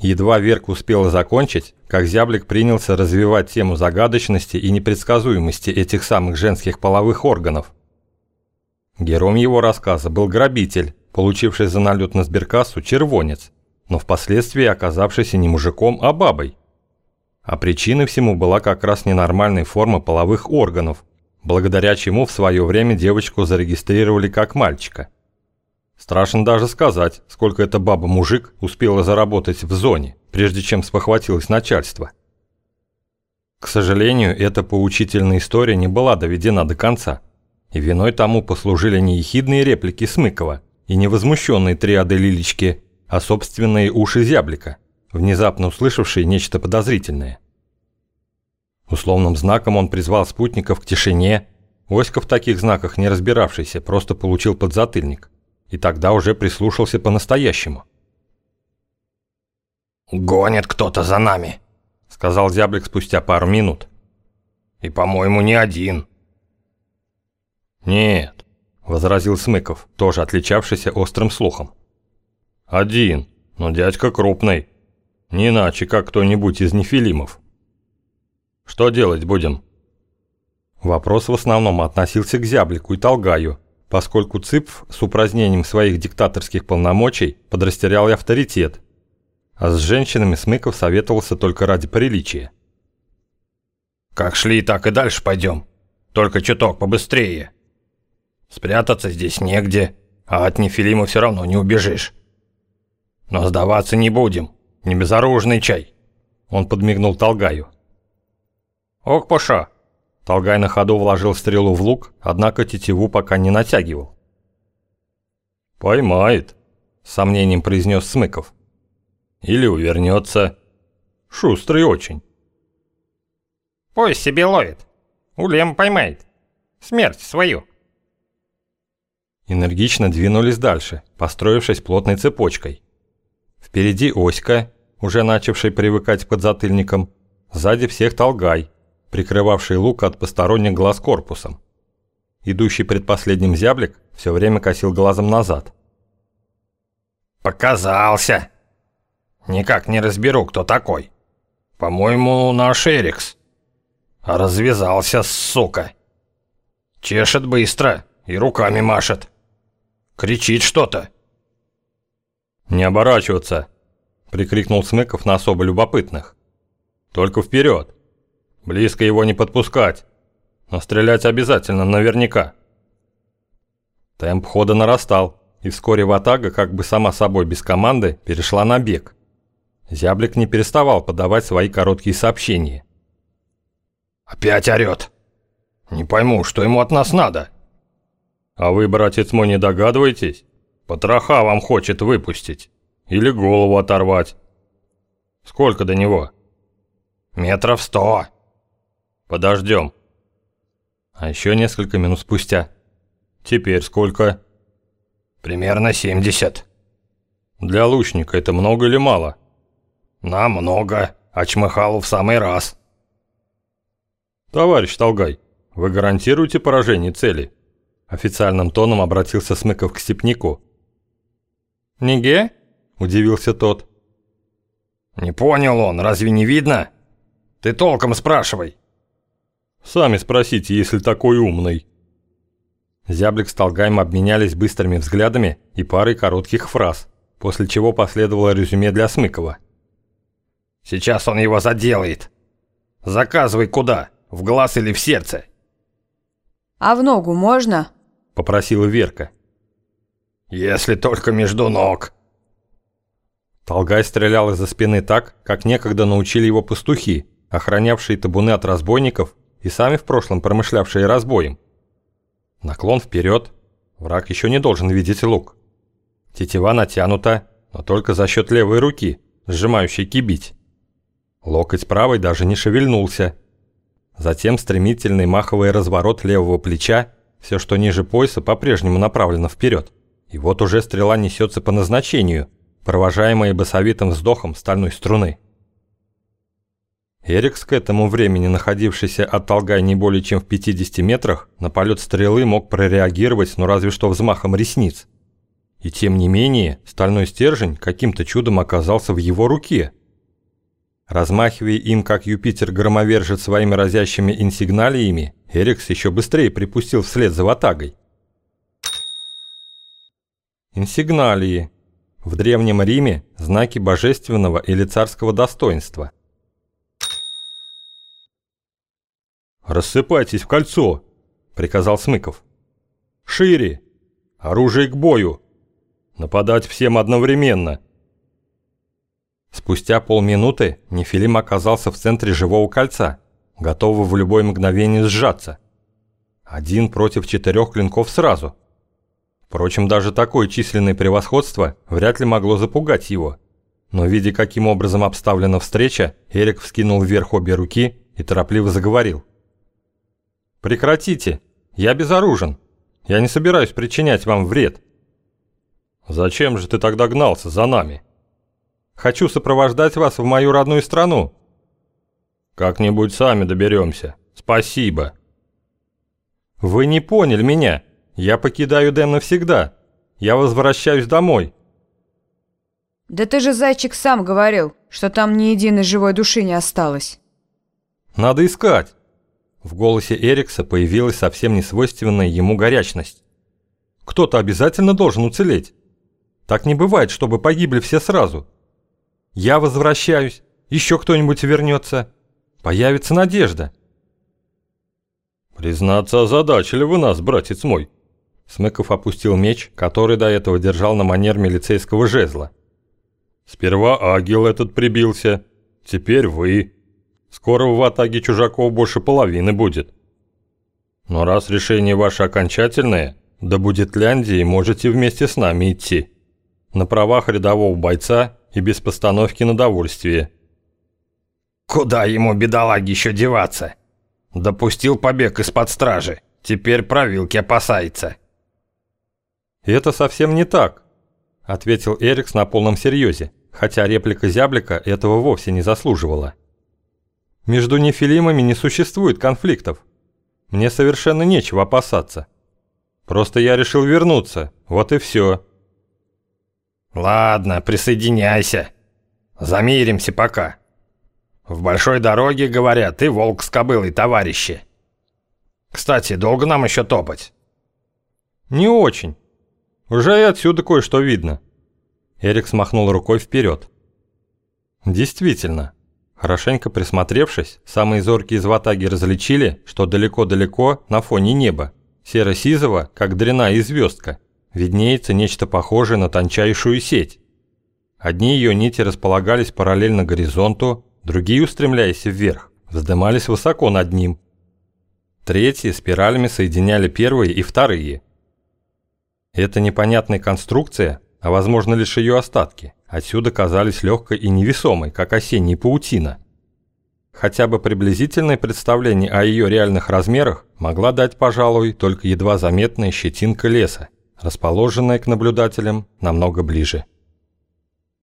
Едва Верка успела закончить, как зяблик принялся развивать тему загадочности и непредсказуемости этих самых женских половых органов. Героем его рассказа был грабитель, получивший за налет на сберкассу червонец, но впоследствии оказавшийся не мужиком, а бабой. А причиной всему была как раз ненормальная форма половых органов, благодаря чему в свое время девочку зарегистрировали как мальчика – Страшно даже сказать, сколько эта баба-мужик успела заработать в зоне, прежде чем спохватилось начальство. К сожалению, эта поучительная история не была доведена до конца, и виной тому послужили не ехидные реплики Смыкова и не возмущенные триады Лилечки, а собственные уши зяблика, внезапно услышавшие нечто подозрительное. Условным знаком он призвал спутников к тишине, Оська в таких знаках не разбиравшийся, просто получил подзатыльник и тогда уже прислушался по-настоящему. «Гонит кто-то за нами», — сказал зяблик спустя пару минут. «И, по-моему, не один». «Нет», — возразил Смыков, тоже отличавшийся острым слухом. «Один, но дядька крупный. Не иначе, как кто-нибудь из нефилимов. Что делать будем?» Вопрос в основном относился к зяблику и толгаю, поскольку ЦИП с упразднением своих диктаторских полномочий подрастерял и авторитет, а с женщинами Смыков советовался только ради приличия. «Как шли, так и дальше пойдем, только чуток побыстрее. Спрятаться здесь негде, а от Нефилима все равно не убежишь. Но сдаваться не будем, не безоружный чай». Он подмигнул Толгаю. «Ок, Паша, Толгай на ходу вложил стрелу в лук, однако тетиву пока не натягивал. «Поймает», — с сомнением произнес Смыков. «Или увернется. Шустрый очень». «Пусть себе ловит. Улем поймает. Смерть свою». Энергично двинулись дальше, построившись плотной цепочкой. Впереди Оська, уже начавший привыкать к подзатыльникам, сзади всех Толгай, прикрывавший лук от посторонних глаз корпусом. Идущий предпоследним зяблик все время косил глазом назад. «Показался! Никак не разберу, кто такой. По-моему, наш Эрикс. А развязался, сука. Чешет быстро и руками машет. Кричит что-то». «Не оборачиваться!» – прикрикнул Смыков на особо любопытных. «Только вперед!» Близко его не подпускать. Но стрелять обязательно, наверняка. Темп хода нарастал, и вскоре Ватага, как бы сама собой без команды, перешла на бег. Зяблик не переставал подавать свои короткие сообщения. «Опять орёт! Не пойму, что ему от нас надо?» «А вы, братец мой, не догадываетесь? Потроха вам хочет выпустить. Или голову оторвать. Сколько до него?» «Метров сто». Подождем. А еще несколько минут спустя. Теперь сколько? Примерно 70. Для лучника это много или мало? Нам много, а Чмыхалу в самый раз. Товарищ Толгай, вы гарантируете поражение цели? Официальным тоном обратился Смыков к степнику. «Неге?» – удивился тот. «Не понял он, разве не видно? Ты толком спрашивай». Сами спросите, если такой умный». Зяблик с Толгаем обменялись быстрыми взглядами и парой коротких фраз, после чего последовало резюме для Смыкова. «Сейчас он его заделает. Заказывай куда, в глаз или в сердце?» «А в ногу можно?» – попросила Верка. «Если только между ног». Толгай стрелял из-за спины так, как некогда научили его пастухи, охранявшие табуны от разбойников и сами в прошлом промышлявшие разбоем. Наклон вперед. Враг еще не должен видеть лук. Тетива натянута, но только за счет левой руки, сжимающей кибить. Локоть правой даже не шевельнулся. Затем стремительный маховый разворот левого плеча, все, что ниже пояса, по-прежнему направлено вперед. И вот уже стрела несется по назначению, провожаемая басовитым вздохом стальной струны. Эрикс, к этому времени находившийся от Толгай не более чем в 50 метрах, на полет стрелы мог прореагировать, ну разве что взмахом ресниц. И тем не менее, стальной стержень каким-то чудом оказался в его руке. Размахивая им, как Юпитер громовержит своими разящими инсигналиями, Эрикс еще быстрее припустил вслед за ватагой. Инсигналии. В Древнем Риме знаки божественного или царского достоинства. «Рассыпайтесь в кольцо!» – приказал Смыков. «Шире! Оружие к бою! Нападать всем одновременно!» Спустя полминуты Нефилим оказался в центре живого кольца, готовый в любое мгновение сжаться. Один против четырех клинков сразу. Впрочем, даже такое численное превосходство вряд ли могло запугать его. Но видя, каким образом обставлена встреча, Эрик вскинул вверх обе руки и торопливо заговорил. «Прекратите! Я безоружен! Я не собираюсь причинять вам вред!» «Зачем же ты тогда гнался за нами?» «Хочу сопровождать вас в мою родную страну!» «Как-нибудь сами доберемся. Спасибо!» «Вы не поняли меня!» Я покидаю Дэм навсегда. Я возвращаюсь домой. Да ты же, зайчик, сам говорил, что там ни единой живой души не осталось. Надо искать. В голосе Эрикса появилась совсем несвойственная ему горячность. Кто-то обязательно должен уцелеть. Так не бывает, чтобы погибли все сразу. Я возвращаюсь, еще кто-нибудь вернется. Появится надежда. Признаться, озадачили вы нас, братец мой. Смыков опустил меч, который до этого держал на манер милицейского жезла. «Сперва агил этот прибился, теперь вы. Скоро в атаге чужаков больше половины будет. Но раз решение ваше окончательное, да будет Ляндии, можете вместе с нами идти. На правах рядового бойца и без постановки на довольствие». «Куда ему, бедолаге, еще деваться? Допустил побег из-под стражи, теперь провилки опасается». «Это совсем не так», – ответил Эрикс на полном серьезе, хотя реплика зяблика этого вовсе не заслуживала. «Между нефилимами не существует конфликтов. Мне совершенно нечего опасаться. Просто я решил вернуться, вот и все». «Ладно, присоединяйся. Замиримся пока. В большой дороге, говорят, ты волк с кобылой, товарищи. Кстати, долго нам еще топать?» «Не очень. Уже и отсюда кое-что видно. Эрик смахнул рукой вперед. Действительно, хорошенько присмотревшись, самые зоркие из ватаги различили, что далеко-далеко на фоне неба, серо-сизого, как дряная звездка, виднеется нечто похожее на тончайшую сеть. Одни ее нити располагались параллельно горизонту, другие, устремляясь вверх, вздымались высоко над ним. Третьи спиралями соединяли первые и вторые – эта непонятная конструкция, а возможно лишь ее остатки, отсюда казались легкой и невесомой, как осенняя паутина. Хотя бы приблизительное представление о ее реальных размерах могла дать, пожалуй, только едва заметная щетинка леса, расположенная к наблюдателям намного ближе.